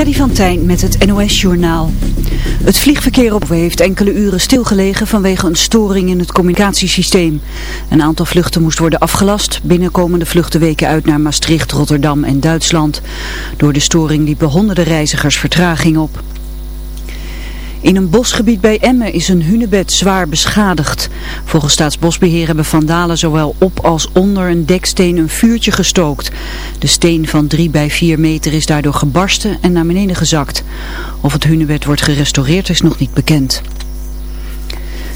Freddy van Tijn met het NOS-journaal. Het vliegverkeer op heeft enkele uren stilgelegen vanwege een storing in het communicatiesysteem. Een aantal vluchten moest worden afgelast. Binnenkomende vluchten weken uit naar Maastricht, Rotterdam en Duitsland. Door de storing liepen honderden reizigers vertraging op. In een bosgebied bij Emmen is een hunebed zwaar beschadigd. Volgens Staatsbosbeheer hebben vandalen zowel op als onder een deksteen een vuurtje gestookt. De steen van 3 bij 4 meter is daardoor gebarsten en naar beneden gezakt. Of het hunebed wordt gerestaureerd is nog niet bekend.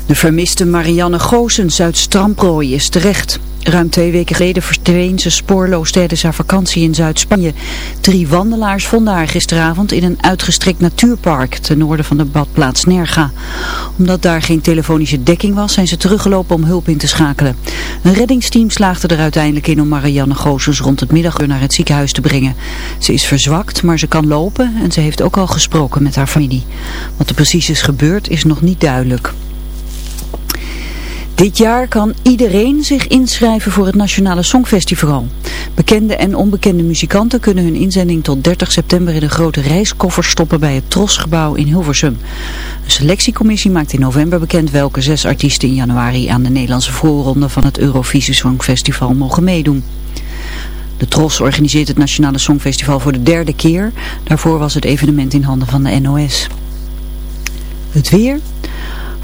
De vermiste Marianne Goosens uit Stramprooi is terecht. Ruim twee weken geleden verdween ze spoorloos tijdens haar vakantie in Zuid-Spanje. Drie wandelaars vonden haar gisteravond in een uitgestrekt natuurpark ten noorden van de badplaats Nerga. Omdat daar geen telefonische dekking was, zijn ze teruggelopen om hulp in te schakelen. Een reddingsteam slaagde er uiteindelijk in om Marianne Goosens rond het middaguur naar het ziekenhuis te brengen. Ze is verzwakt, maar ze kan lopen en ze heeft ook al gesproken met haar familie. Wat er precies is gebeurd is nog niet duidelijk. Dit jaar kan iedereen zich inschrijven voor het Nationale Songfestival. Bekende en onbekende muzikanten kunnen hun inzending tot 30 september in een grote reiskoffer stoppen bij het Trosgebouw in Hilversum. Een selectiecommissie maakt in november bekend welke zes artiesten in januari aan de Nederlandse voorronde van het Eurovisie Songfestival mogen meedoen. De Tros organiseert het Nationale Songfestival voor de derde keer. Daarvoor was het evenement in handen van de NOS. Het weer...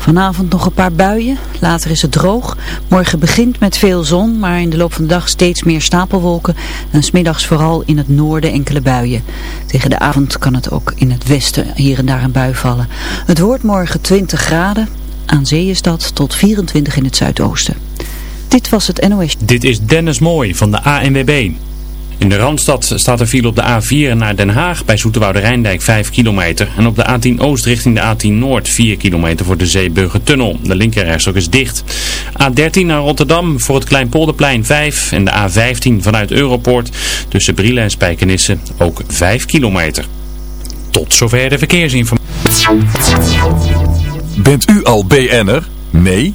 Vanavond nog een paar buien, later is het droog. Morgen begint met veel zon, maar in de loop van de dag steeds meer stapelwolken. En smiddags vooral in het noorden enkele buien. Tegen de avond kan het ook in het westen hier en daar een bui vallen. Het wordt morgen 20 graden, aan zee tot 24 in het zuidoosten. Dit was het NOS. Dit is Dennis Mooi van de ANWB. In de Randstad staat er file op de A4 naar Den Haag bij Zoeterwoude Rijndijk 5 kilometer. En op de A10 Oost richting de A10 Noord 4 kilometer voor de Zeeburgertunnel. De linkerrijstok is dicht. A13 naar Rotterdam voor het Kleinpolderplein 5 en de A15 vanuit Europoort tussen Brielen en Spijkenisse ook 5 kilometer. Tot zover de verkeersinformatie. Bent u al BN'er? Nee?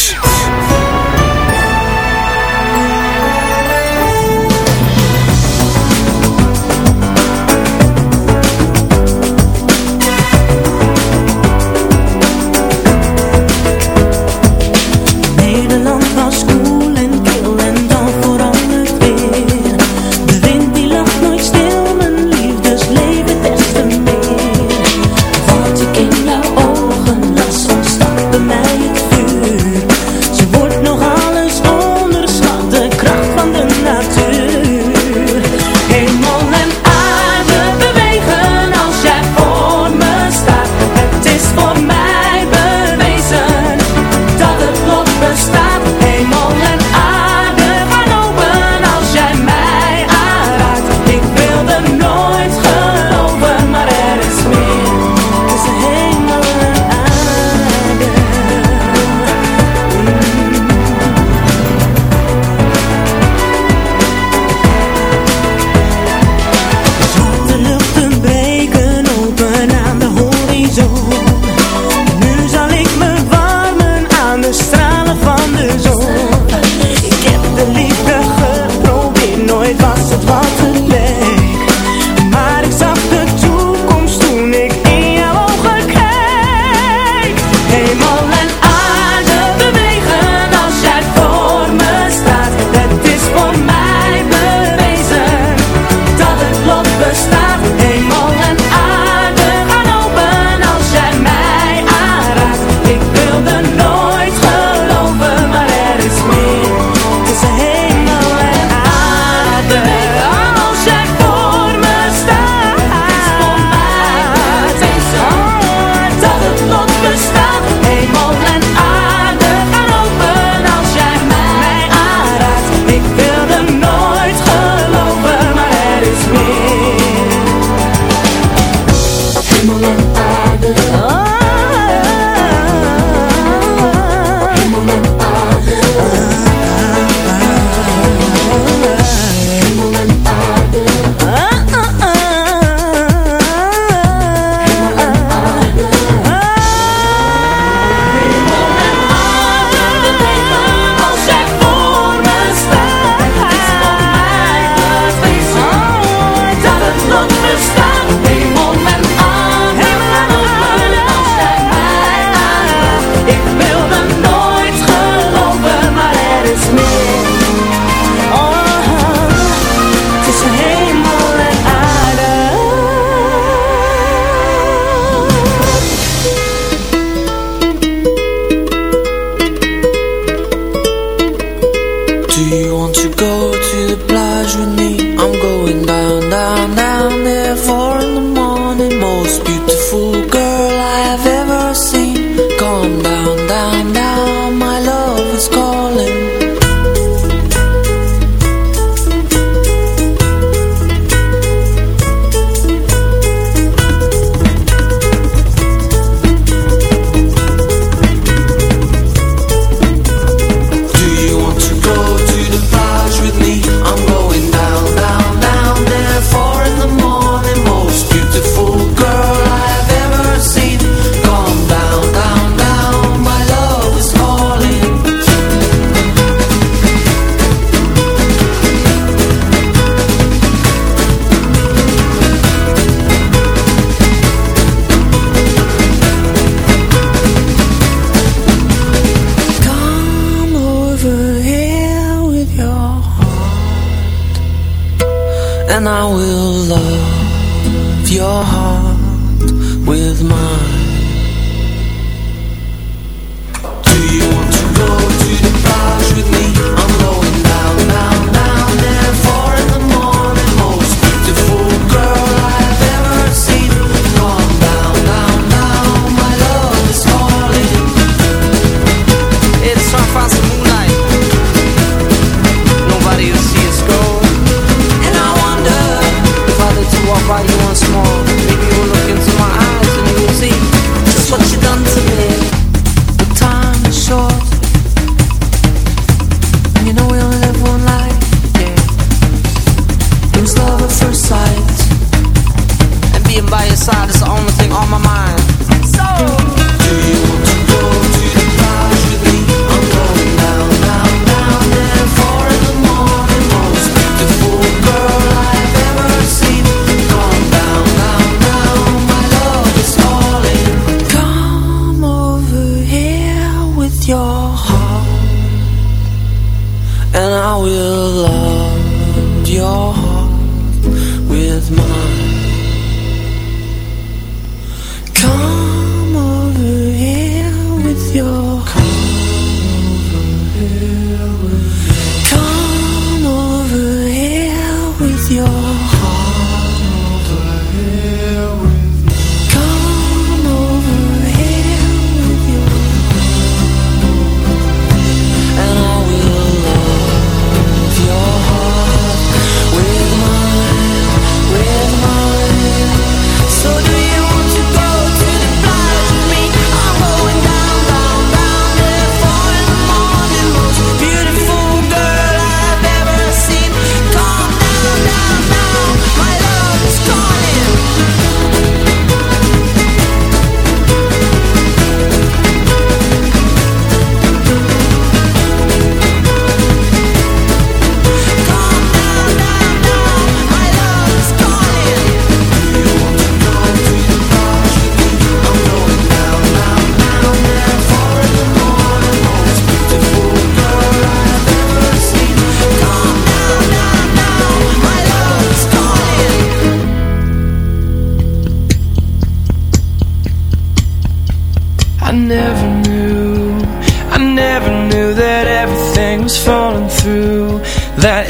falling through that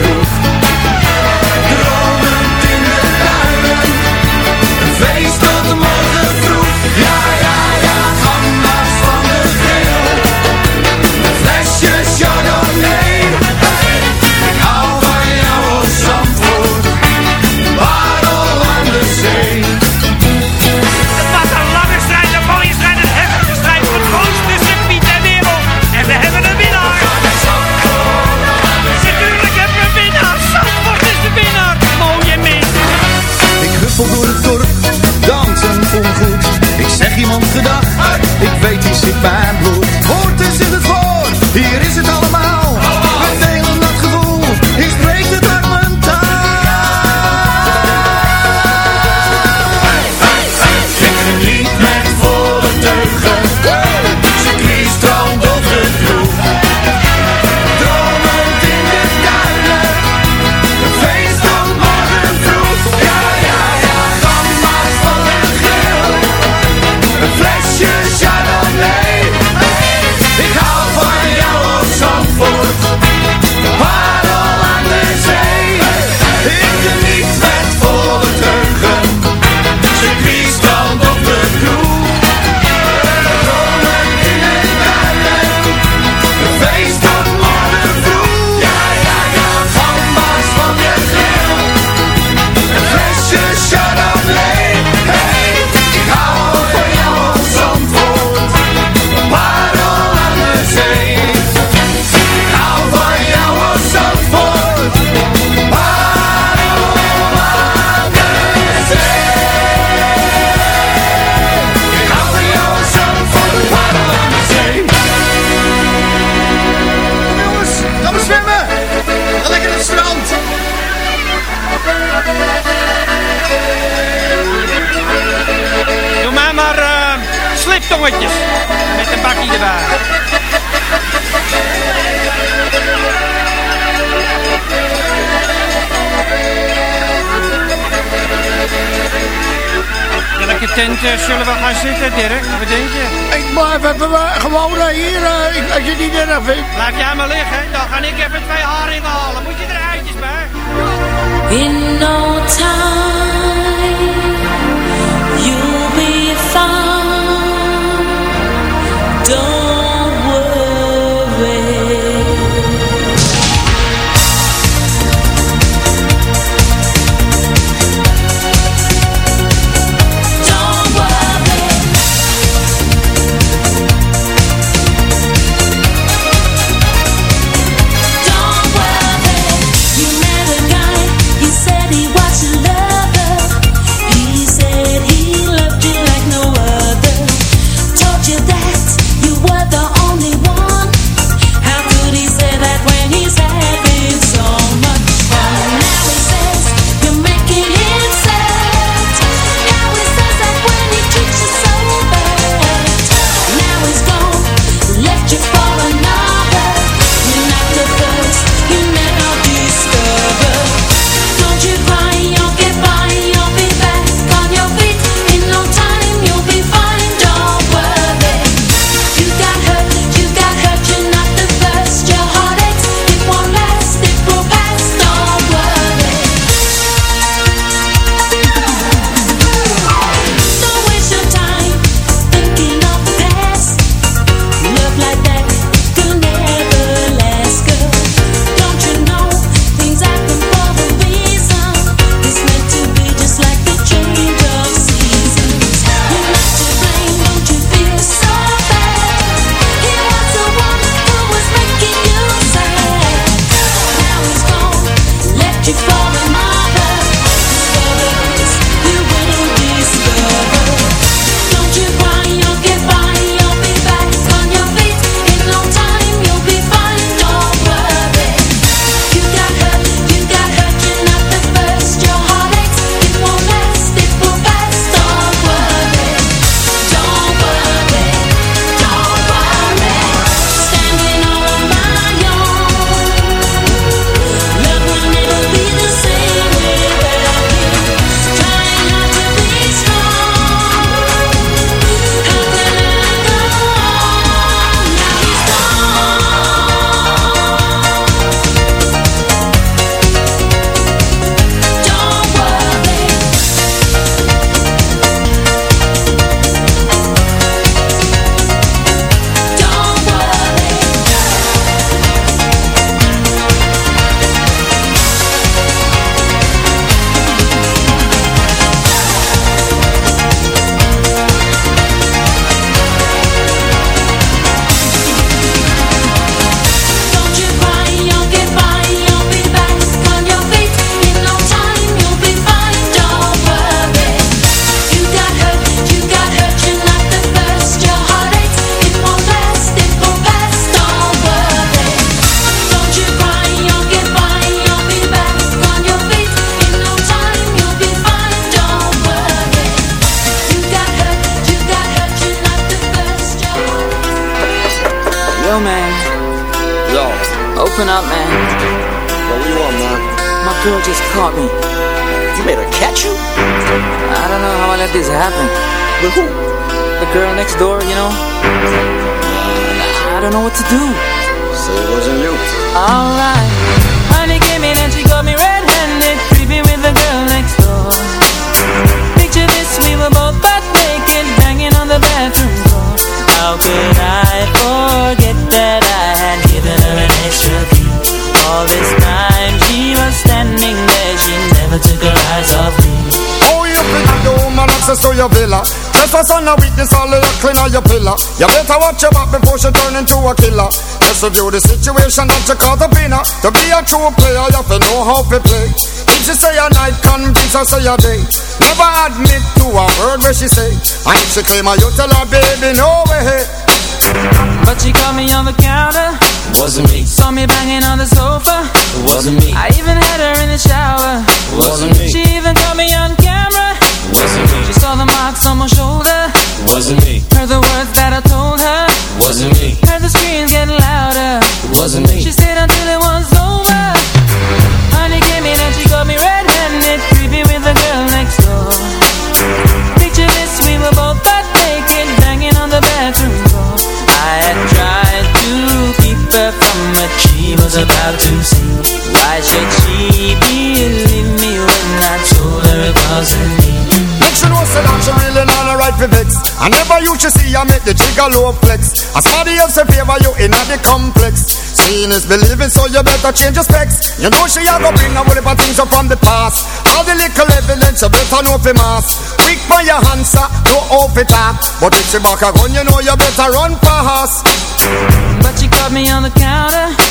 tent eh, zullen we gaan zitten, Dirk? Wat denk je? Ik maar even gewoon eh, hier, eh, ik, als je niet eraf vindt. Laat jij maar liggen, dan ga ik even twee haringen halen. Moet je er eitjes bij? In no time. Yo, man. Yo, Open up, man. what do you want, man? My girl just caught me. You made her catch you? I don't know how I let this happen. With who? The girl next door, you know? I don't know what to do. Say it wasn't you. Alright. Eyes off me. Oh, you think the woman access to your villa. Just a son of weakness, all of clean on your pillar. You better watch your back before she turn into a killer. Just review the situation that you call the winner. To be a true player, you have to know how to play. If she say a night, can convince her say a day. Never admit to a word where she say. And if she claim her, you tell her, baby, no way. But she caught me on the counter. Wasn't me. Saw me banging on the sofa. Wasn't me. I even had her in the shower. Wasn't me. She even caught me on camera. Wasn't me. She saw the marks on my shoulder. Wasn't me. Heard the words that I told her. Wasn't me. Heard the screams getting louder. Wasn't me. She stayed until it was over. Was about to see. Why should she believe me when I told her it wasn't me? Make she know say that she really not a right for vex I never you should see I make the jigger low flex. I As somebody else favor you in the complex. Seeing is believing so you better change your specs. You know she a go bring a whole heap of things up from the past. All the little evidence you better know for mass. Quick by your answer, no off it up But if she back a gun you know you better run fast. But she caught me on the counter.